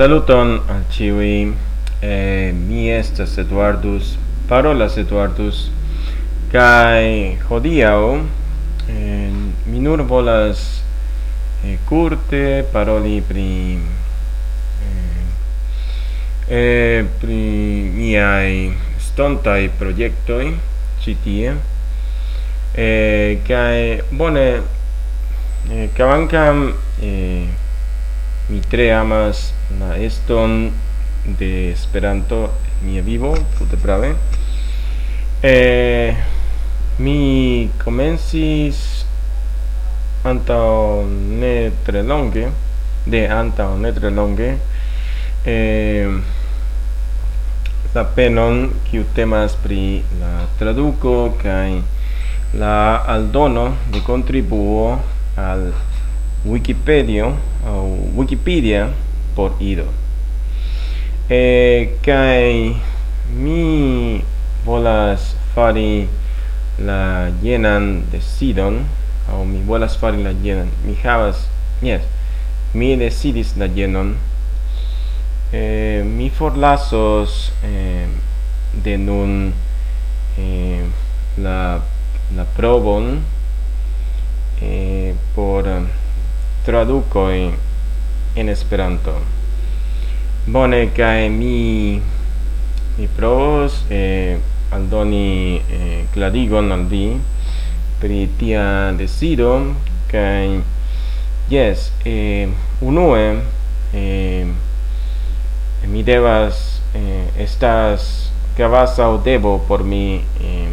Saluton al ciui. Eh, mi estas Eduardus, parolas Eduardus. Kai hodiau eh, mi nur volas eh, curte paroli pri eh, eh pri miai stontai proiectoi citie eh, kai bone eh, cavancam eh, mi tre amas la eston de Esperanto mia vivo, tute brave. Eh, mi comencis anta ne tre longe, de anta ne tre longe, eh, la penon kiu temas pri la traduco kai la aldono de contribuo al Wikipedia o Wikipedia por ido. E kai mi volas fari la llenan de Sidon o mi volas fari la llenan. mi havas yes mi decidis la llenon. eh, mi forlasos eh, de nun eh, la la probon eh, por tradukoj en Esperanto. Bone kai mi mi provos eh, aldoni eh, cladigon al vi pri tia decido kai yes eh, unue eh, mi devas eh, estas cavasa o debo por mi eh,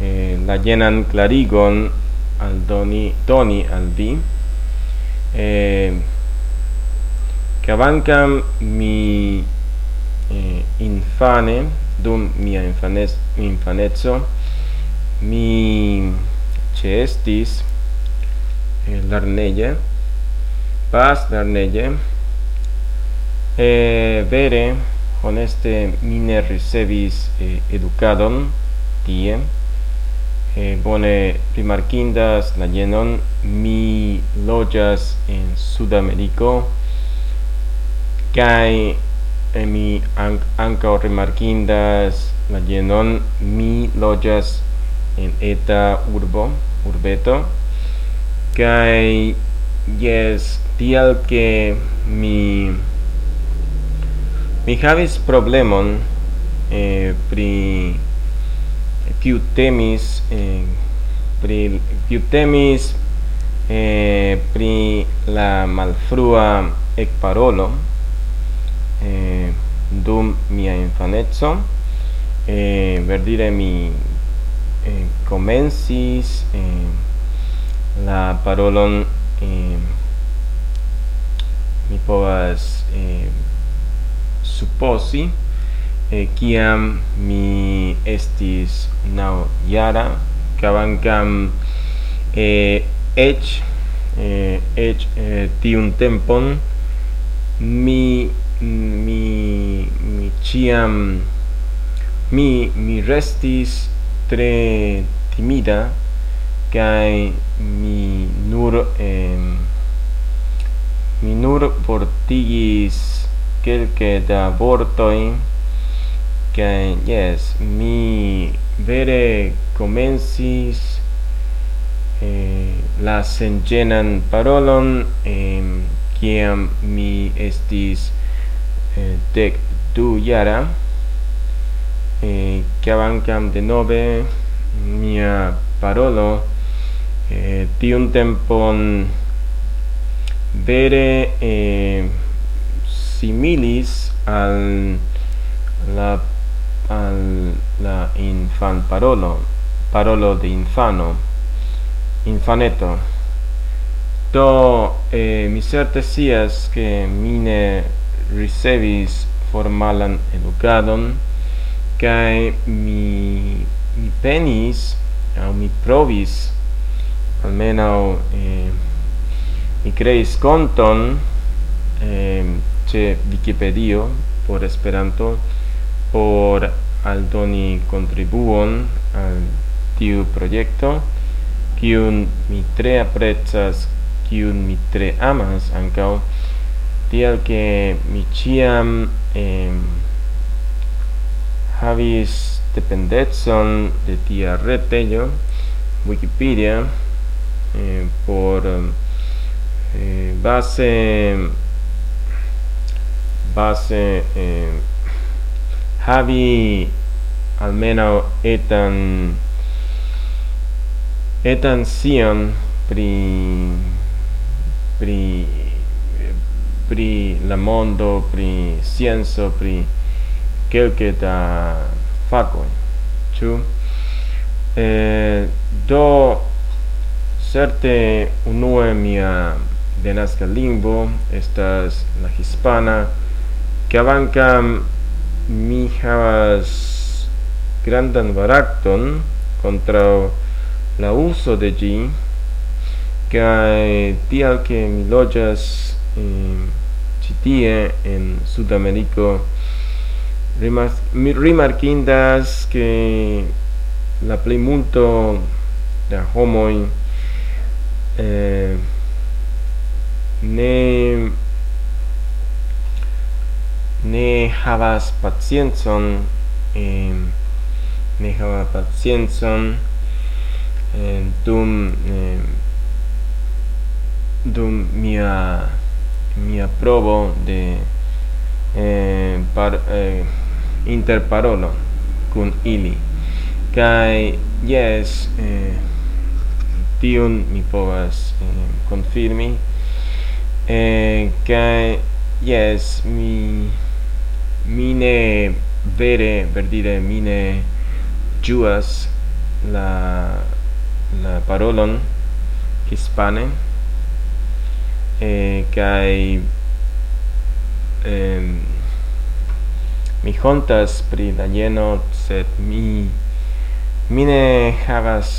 eh, la llenan clarigon al doni doni al vi eh, cavancam mi eh, infane dum mia infanez, infanezzo mi cestis eh, lerneje pas lerneje eh, vere honeste mine ricevis eh, educadon tie eh, bone rimarkindas la jenon mi lojas en Sudameriko. Kai e eh, mi an anca rimarkindas la jenon mi lojas en eta urbo urbeto. Kai yes tial ke mi mi havis problemon eh, pri kiu temis eh, pri kiu temis eh, pri la malfrua ekparolo eh, dum mia infaneco eh, verdire mi eh, comensis eh, la parolon eh, mi povas eh, supposi eh, kiam mi estis nau yara kavankam eh, ech eh, ech eh, tiun tempon, mi, mi, mi ciam, mi, mi restis tre timida, kai mi nur eh, mi nur portigis kelke da vortoi kaj yes mi vere komencis eh, la sengenan parolon eh, kiam mi estis eh, dec du yara eh, kiavancam de nove mia parolo eh, tiun tempon vere eh, similis al la al la infan parolo parolo de infano infaneto. Do eh, mi certe sias che mine ricevis formalan educadon kai mi mi penis au mi provis almeno eh, mi creis conton eh, ce Wikipedia por Esperanto por aldoni contribuon al tiu proyecto kiun mi tre aprezas, kiun mi tre amas ankaŭ, tiel ke mi ĉiam eh, havis dependecon de tia retejo, Wikipedia, eh, por eh, base base eh, havi almeno etan etan sian pri pri pri la mondo pri scienzo pri kelke da faco chu eh, do certe unue mia denasca lingvo estas la hispana kvankam mi havas grandan varakton contra la uso de gi kai tial ke mi lojas eh, citie en sudamerico rimar mi rimarkindas ke la plejmulto da homoi eh, ne ne havas pacienzon eh, ne havas pacienzon eh, dum eh, dum mia mia provo de eh, par, eh, interparolo kun ili. Kai yes eh, tion mi povas eh, konfirmi. Eh, kai yes mi mine vere per dire mine juas la la parolon hispane e kai ehm mi hontas pri la lleno sed mi mine havas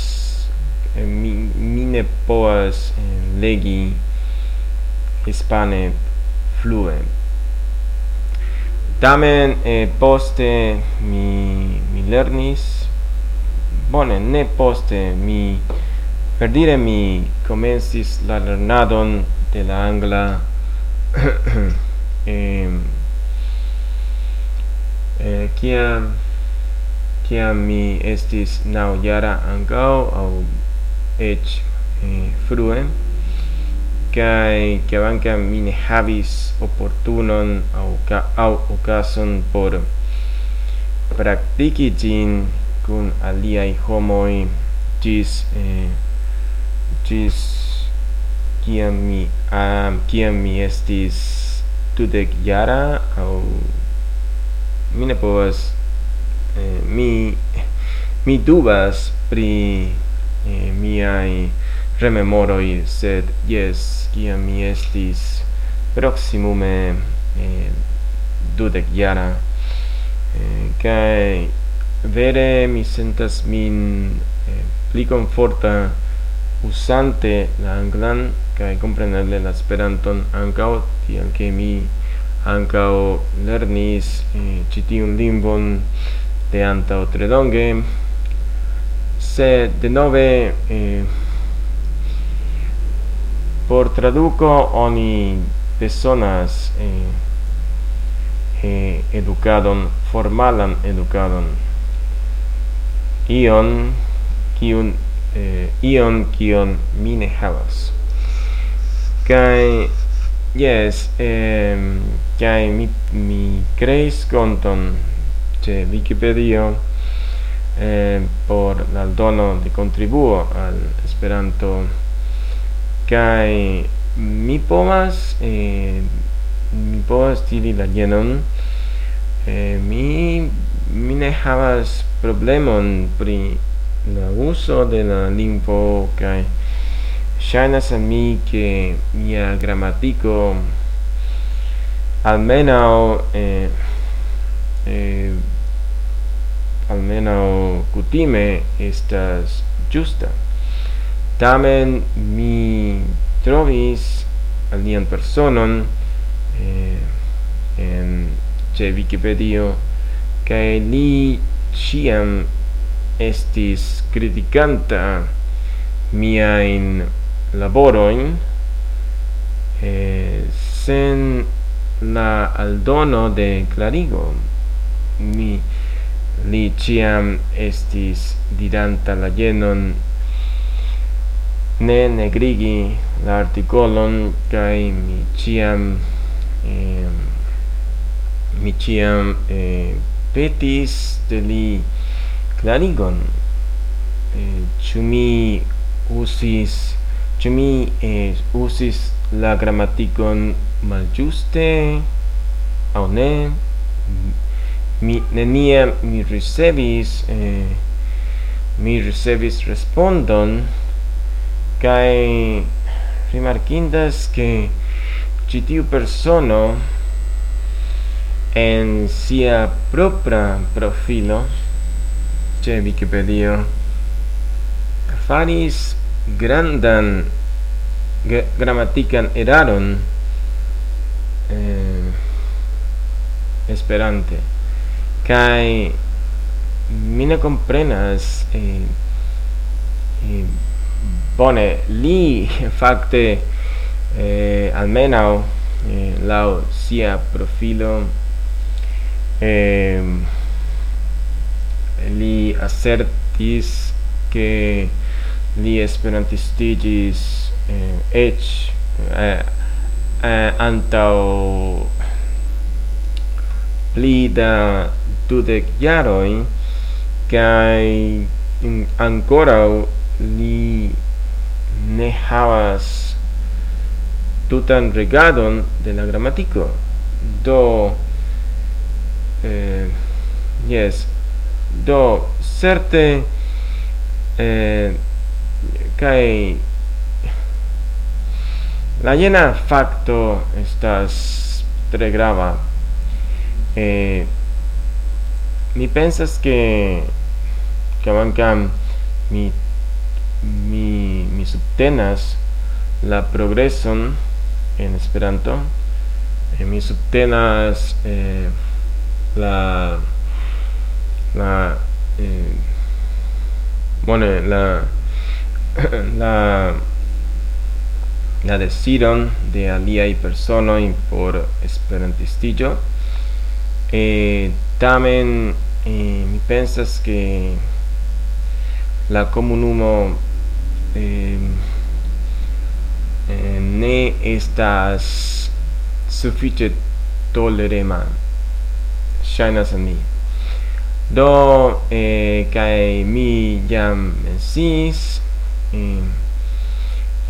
mi, mine poas legi hispane flue Tamen e poste mi mi lernis. Bone, ne poste mi per dire mi comensis la lernadon de la angla. E e ehm, eh, kia kia mi estis nau yara angao au eĉ e, frue kai ke anka mi ne havis opportunon au ka au okason por praktiki ĝin kun aliai homoi tis eh, ĝis kiam mi am kiam mi estis tudek jara au mi ne povas eh, mi mi dubas pri eh, miai rememoroi, sed jes, kiam mi estis proximume eh, dudek jara, eh, kai vere mi sentas min eh, pli conforta usante la anglan kai kompreneble la speranton ancao tiel che mi ancao lernis eh, ĉi limbon lingvon de antaŭ tredonge se de nove eh, Por traduco oni personas eh, eh, educadon, formalan educadon. Ion kiun eh, ion kion mine havas. kai Yes, eh, kai mi mi creis conton ce Wikipedia eh, por la dono de contribuo al Esperanto kai mi povas eh, mi povas diri la jenon eh, mi mi ne havas problemon pri la uso de la lingvo kai ŝajnas al mi ke mia gramatiko almenaŭ eh, eh, almenaŭ kutime estas ĝusta tamen mi trovis alian personon eh, en ce Wikipedia kaj li ciam estis criticanta miain laboroin eh, sen la aldono de clarigo mi li ciam estis diranta la genon ne negrigi la articolon kai mi ciam eh, mi ciam eh, petis de li clarigon. Eh, ciu mi usis ciu mi eh, usis la grammaticon mal giuste au ne mi nenia mi ricevis eh, mi ricevis respondon kai rimarkindas ke ĉi tiu persono en sia propra profilo ĉe Wikipedia faris grandan grammatican eraron eh, esperante. Kai mi ne comprenas eh, eh, Bone, li fakte eh, almenau eh, lau sia profilo eh, li assertis che li esperantistigis eh, ec eh, eh, antau pli da dudec jaroi cae ancora li ne havas tutan regadon de la gramatiko. Do eh, yes. Do certe eh, kai la llena facto estas tre grava. Eh, mi pensas que que mancam mi mi subtenas la progreson en esperanto. Mi subtenas eh, la la eh, bueno la la la decidon de aliai personoi por esperantistillo. Eh, tamen eh, mi pensas que la comunumo ne estas sufiĉe tolerema ŝajnas al mi. Do eh, kaj mi jam mensis eh,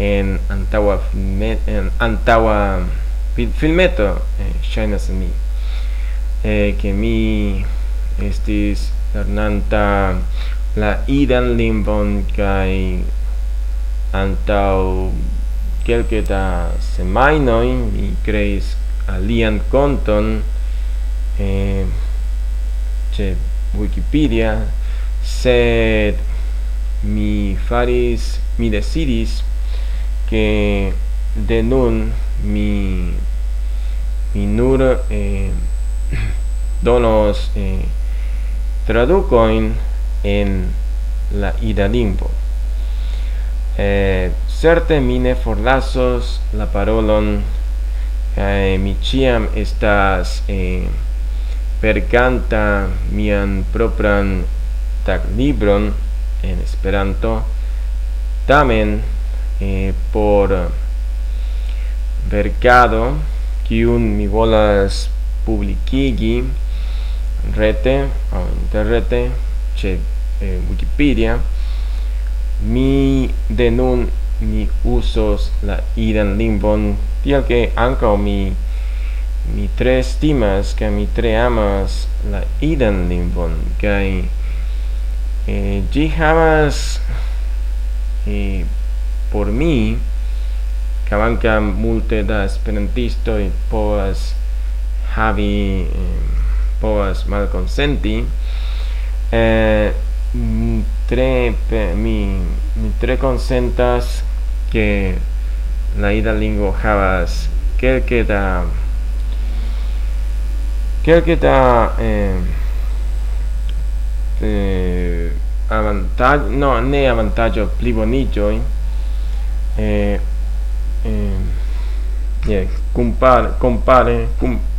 en antaŭa en antaŭa filmeto eh, ŝajnas al mi. Eh, ke mi estis lernanta la idan lingvon kaj antau quelque da semainoi mi creis alian conton eh, ce Wikipedia sed mi faris mi decidis que de nun mi mi nur eh, donos eh, traducoin en la ida lingvo eh, certe mine forlasos la parolon kaj eh, mi ciam estas eh, percanta mian propran taglibron en Esperanto. Tamen eh, por vercado kiun mi volas publikigi rete o interrete ĉe eh, Wikipedia mi de nun mi usos la idan lingvon tiel ke anca mi mi tre stimas kaj mi tre amas la idan lingvon kaj eh, gi havas eh, por mi kvankam multe da esperantistoj povas havi eh, povas malkonsenti eh, tre pe, mi mi tre consentas que la ida lingua havas kelke da kelke da eh, eh, avantaggio no ne avantaggio pli bonito eh, eh, yeah, compare compare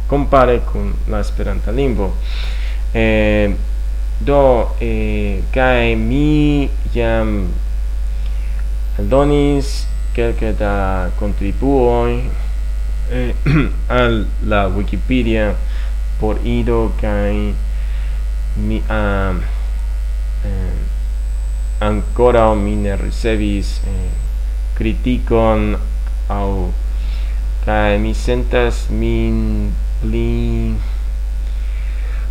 compare con la esperanta lingua eh, do eh, kai mi jam donis kelke da contribuoi eh, al la Wikipedia por ido kai mi um, eh, ancora mi ne ricevis eh, criticon au kai mi sentas min pli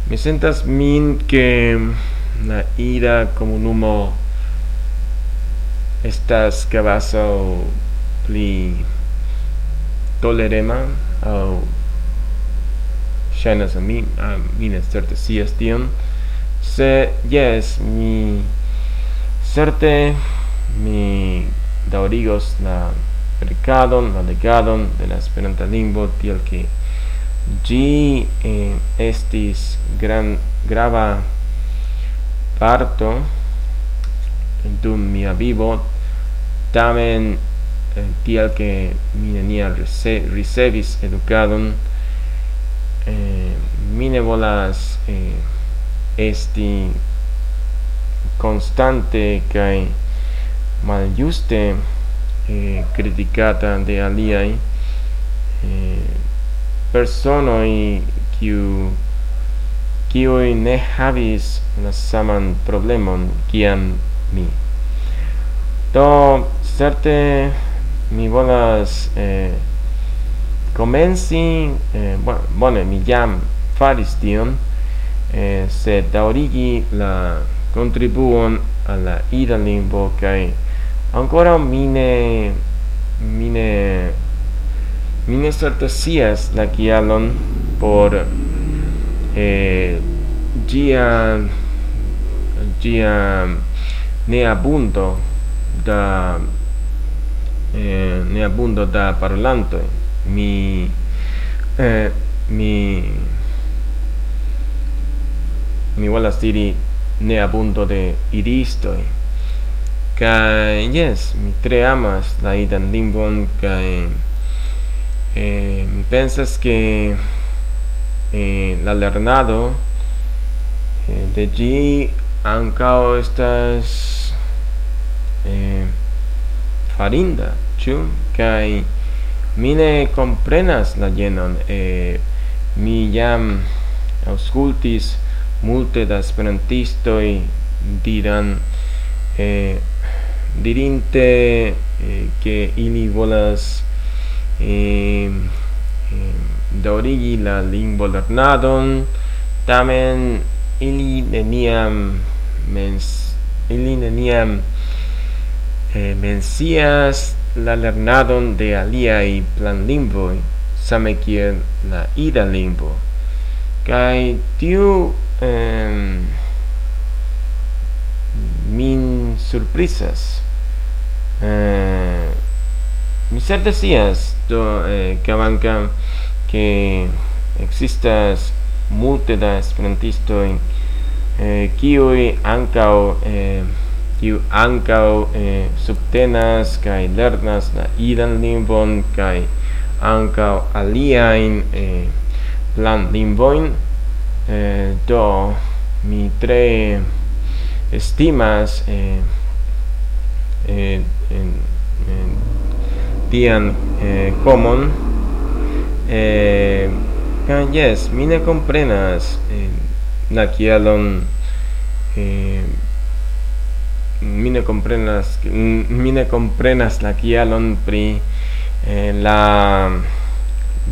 Mi sentas min che la ira comunumo estas cavaso pli tolerema au shenas a mi a mi ne certe scias tion. Se yes mi certe mi daurigos la mercadon la legadon de la Esperanta lingvo tiel que gi eh, estis gran grava parto dum mia vivo. Tamen eh, tiel que mi nenia rese, ricevis educadon eh, mi ne volas eh, esti constante kai maljuste eh, criticata de aliai eh, personoi kiu kiui ne havis la saman problemon kiam mi. Do certe mi volas eh, comenci eh, bone mi jam faris tion eh, sed daurigi la contribuon alla ida limbo, kaj ancora mine, mine, Mi ne certe scias la kialon por eh, gia gia ne abundo da eh, ne abundo da parlanto mi eh, mi mi volas diri ne abundo de iristoi. Kai yes mi tre amas la idan limbon kai eh, pensas que eh, la lernado eh, de gi ancao estas eh, farinda chu kai mi ne comprenas la genon eh, mi jam auscultis multe da esperantistoi diran eh, dirinte eh, che ili volas eh, eh, daurigi la lingvolernadon, tamen ili neniam mens ili neniam eh, mencias la lernadon de aliai plan lingvoi same kiel la ida lingvo. Kai tiu eh, min surprizas. Eh, Mi certe sias do, eh, cavancam, ke existas multe da esperantistoi eh, kiui ancao eh, kiu ancao eh, subtenas kai lernas la idan lingvon kai ancao aliain eh, plan lingvoin eh, do mi tre estimas eh, eh, en, en tian eh, komon eh, can yes mi ne comprenas eh, la kialon eh, mi ne comprenas mi ne comprenas la kialon pri eh, la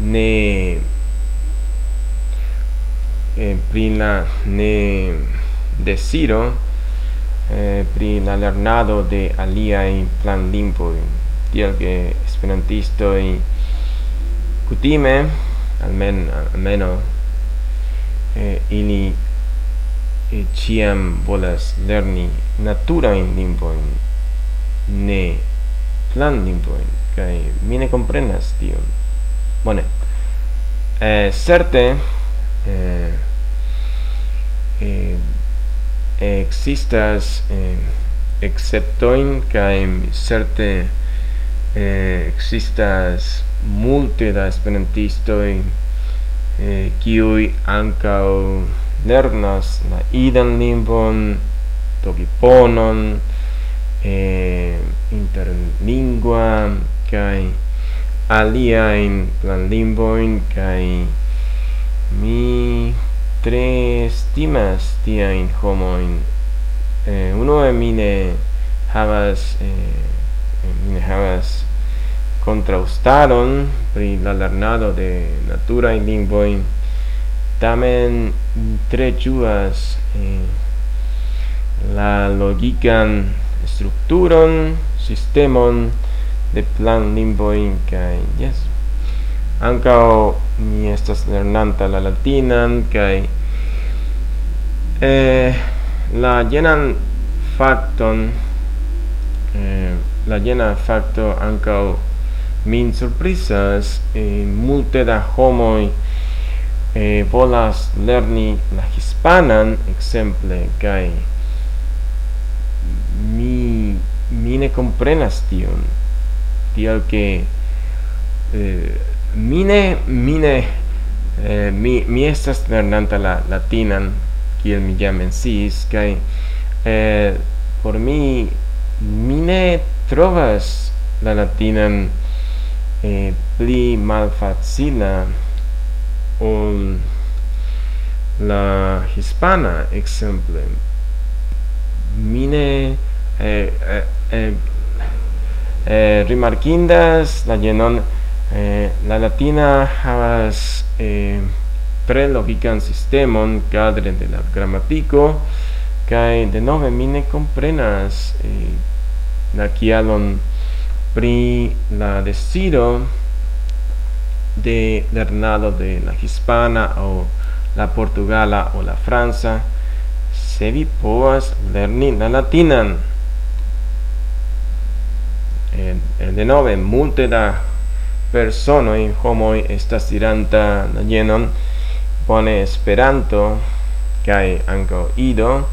ne eh, pri la ne desiro eh, pri la lernado de aliaj planlingvoj tiel che esperantisto i kutime almen almeno eh, ili e ciam volas lerni naturajn lingvojn ne planlingvojn kai mi ne comprenas tio bone eh, certe eh, eh, eh existas eh, exceptoin kai certe eh, existas multe da esperantistoj eh, kiuj ankaŭ lernas la idan lingvon togiponon eh, interlingua kaj aliajn planlingvojn kaj mi tre stimas tiajn homojn eh, unue mi ne havas eh, eh, ne havas contraustaron pri la lernado de natura in lingvoj. Tamen tre juas eh, la logican strukturon sistemon de plan lingvoj kai yes ankaŭ mi estas lernanta la latinan kai eh, la jenan fakton eh, la jena facto ankaŭ min surprisas eh, multe da homoi eh, volas lerni la hispanan exemple kai mi mi ne comprenas tion. Tial ke eh, mine mine mi eh, mi mi estas lernanta la latinan kiel mi jam menciis kai eh, por mi mine trovas la latinan eh, pli malfacila ol la hispana exemple mine eh, eh, eh, eh, rimarkindas la genon eh, la latina havas eh, prelogican sistemon cadre de la gramatico kai de nove mine comprenas eh, la kialon pri la decido de lernado de la hispana o la portugala o la franca se vi poas lerni la latinan. En, en de nove multe da persona in homo estas diranta la llenon pone esperanto kai ankaŭ ido.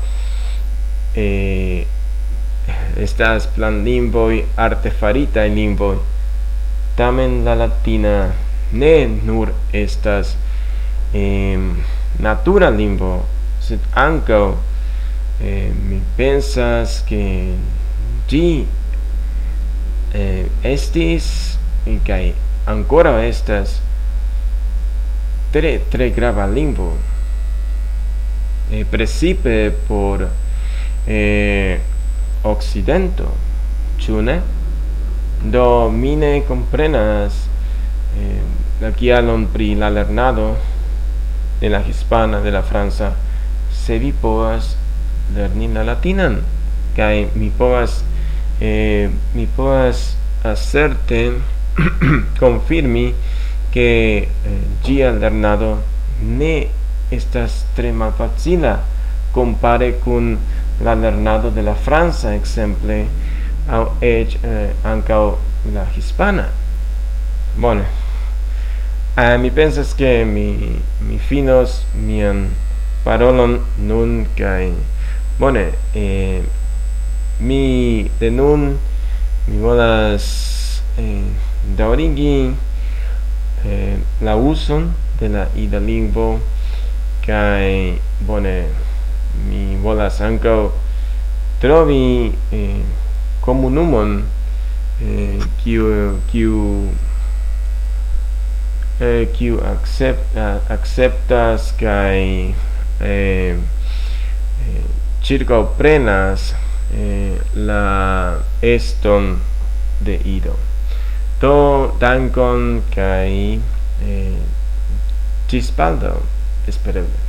Eh, estas planlingvoj, artefaritaj lingvoj. Tamen la latina ne nur estas eh, natura lingvo, sed ankaŭ eh, mi pensas ke ĝi eh, estis kaj ankoraŭ estas tre tre grava lingvo. Eh, precipe por eh, occidento, chune? Do mine comprenas eh, la kialon pri la lernado de la hispana, de la franca, se vi povas lerni la latinan, kai mi povas eh, mi povas acerte confirmi que eh, gia lernado ne estas tre malfacila compare con la lernado de la franca exemple au eĉ eh, ancao la hispana. Bone. Eh, mi pensas ke mi mi finos mian parolon nun kai bone eh, mi de nun mi volas eh, daurigi eh, la uson de la ida lingvo kai bone mi volas ankaŭ trovi eh, komunumon eh, kiu kiu eh, kiu accept, uh, acceptas kaj eh, eh, circauprenas eh, la eston de ido. To dankon kaj eh, ĝis baldaŭ espereble.